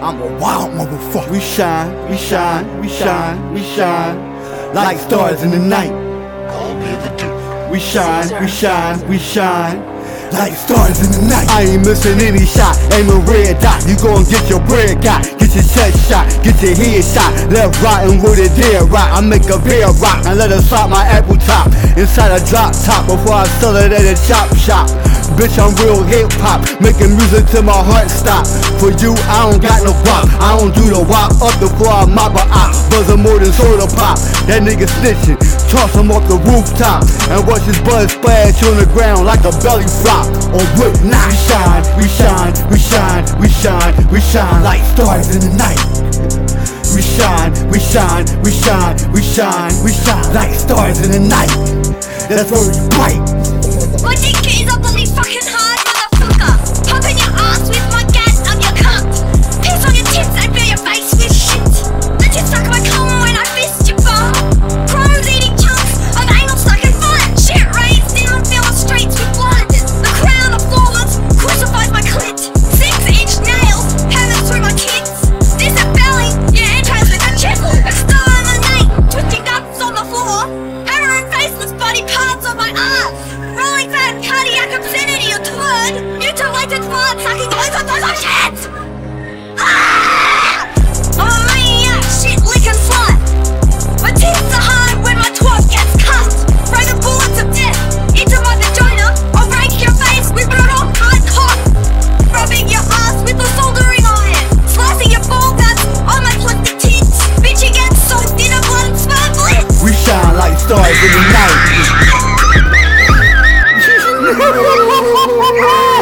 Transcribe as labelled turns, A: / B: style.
A: I'm a wild motherfucker. We shine, we shine, we shine, we shine like stars in the night. We shine, we shine, we shine like stars in the night. I ain't missing any shot, aim a red dot. You gon' get your bread got, get your chest shot, get your head shot. Left and with a dead rock. I make a bear rock and let her slap my apple top inside a drop top before I sell it at a chop shop. Bitch, I'm real hip hop, making music till my heart stop. For you, I don't got no guap. I don't do the wop up before I mop a op. Buzzing more than soda pop. That nigga snitching, toss him off the rooftop and watch his blood splash on the ground like a belly flop. Or what not? We shine, we shine, we shine, we shine, we shine like stars in the night. We shine, we shine, we shine, we shine, we shine like stars in the night. That's where we bright.
B: my ass! Rolling fan cardiac obscenity, you turd! Mutilated fart sucking loads those! I'm a maniac, shit ah! oh, licking slut! My teeth are hard when my twat gets cut! The bullets of death into my vagina! I'll break your face! Rubbing your ass with soldering iron! Your tits! Bitch, you get soaked in a!
A: We shine like stars in the night! Oh, my God.